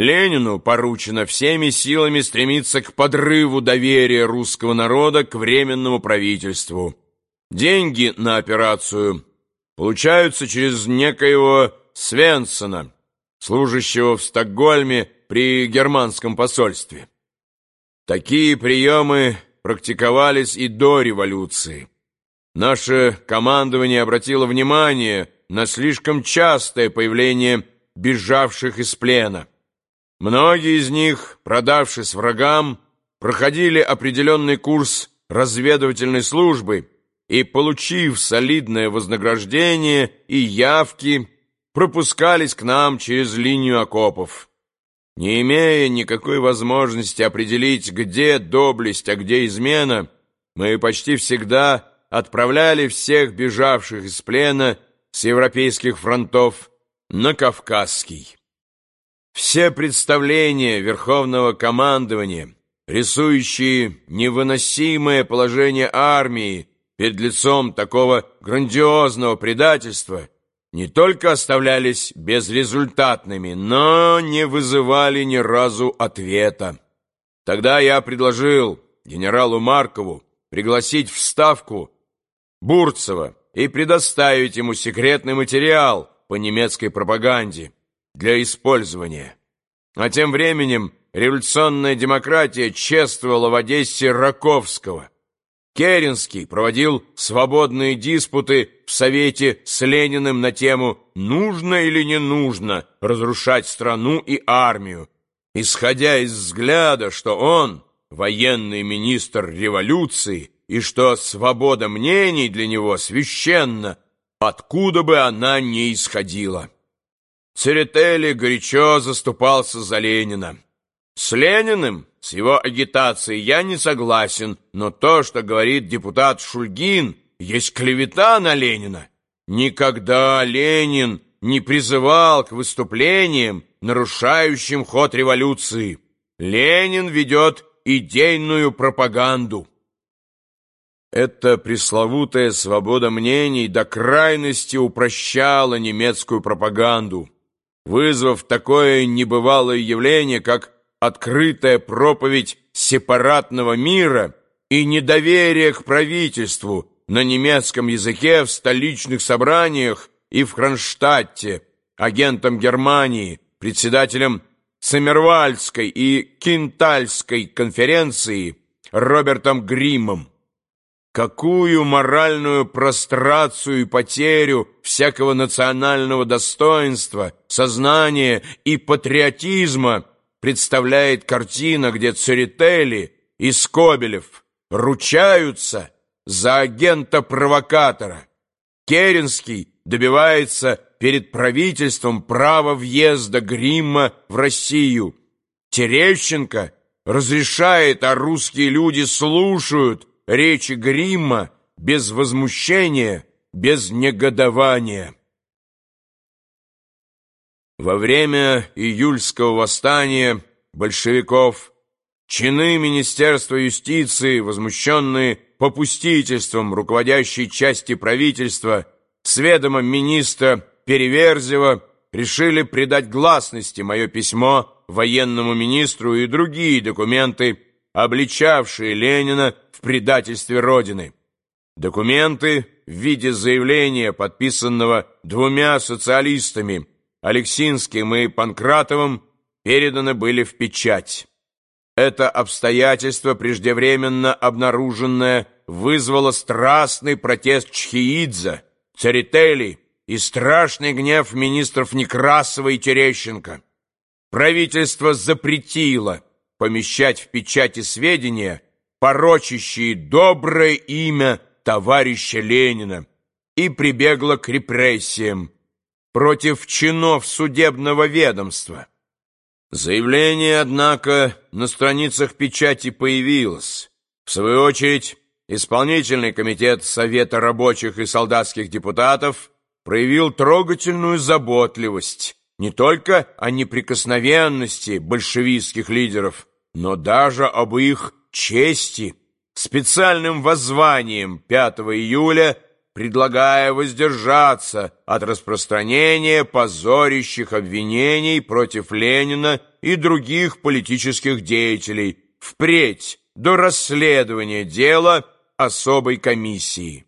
Ленину поручено всеми силами стремиться к подрыву доверия русского народа к Временному правительству. Деньги на операцию получаются через некоего Свенсона, служащего в Стокгольме при германском посольстве. Такие приемы практиковались и до революции. Наше командование обратило внимание на слишком частое появление бежавших из плена. Многие из них, продавшись врагам, проходили определенный курс разведывательной службы и, получив солидное вознаграждение и явки, пропускались к нам через линию окопов. Не имея никакой возможности определить, где доблесть, а где измена, мы почти всегда отправляли всех бежавших из плена с европейских фронтов на Кавказский. Все представления Верховного командования, рисующие невыносимое положение армии перед лицом такого грандиозного предательства, не только оставлялись безрезультатными, но не вызывали ни разу ответа. Тогда я предложил генералу Маркову пригласить в Ставку Бурцева и предоставить ему секретный материал по немецкой пропаганде для использования. А тем временем революционная демократия чествовала в Одессе Раковского. Керенский проводил свободные диспуты в Совете с Лениным на тему «Нужно или не нужно разрушать страну и армию», исходя из взгляда, что он военный министр революции и что свобода мнений для него священна, откуда бы она ни исходила. Церетели горячо заступался за Ленина. С Лениным, с его агитацией я не согласен, но то, что говорит депутат Шульгин, есть клевета на Ленина. Никогда Ленин не призывал к выступлениям, нарушающим ход революции. Ленин ведет идейную пропаганду. Эта пресловутая свобода мнений до крайности упрощала немецкую пропаганду вызвав такое небывалое явление, как открытая проповедь сепаратного мира и недоверие к правительству на немецком языке в столичных собраниях и в Кронштадте, агентом Германии, председателем Самервальской и Кинтальской конференции Робертом Гримом. Какую моральную прострацию и потерю всякого национального достоинства, сознания и патриотизма представляет картина, где Церетели и Скобелев ручаются за агента-провокатора. Керенский добивается перед правительством права въезда Гримма в Россию. Терещенко разрешает, а русские люди слушают, речи Гримма без возмущения, без негодования. Во время июльского восстания большевиков чины Министерства юстиции, возмущенные попустительством руководящей части правительства, с ведомом министра Переверзева, решили придать гласности мое письмо военному министру и другие документы, обличавшие Ленина в предательстве Родины. Документы в виде заявления, подписанного двумя социалистами, Алексинским и Панкратовым, переданы были в печать. Это обстоятельство, преждевременно обнаруженное, вызвало страстный протест Чхиидзе, Церетели и страшный гнев министров Некрасова и Терещенко. Правительство запретило помещать в печати сведения, порочащие доброе имя товарища Ленина, и прибегло к репрессиям против чинов судебного ведомства. Заявление, однако, на страницах печати появилось. В свою очередь, исполнительный комитет Совета рабочих и солдатских депутатов проявил трогательную заботливость не только о неприкосновенности большевистских лидеров, но даже об их чести специальным воззванием 5 июля предлагая воздержаться от распространения позорящих обвинений против Ленина и других политических деятелей впредь до расследования дела особой комиссии.